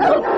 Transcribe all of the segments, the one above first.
help!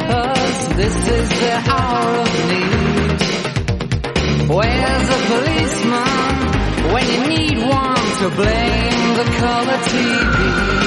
because this is the hour of need. Where's the policeman when you need one to blame the color TV?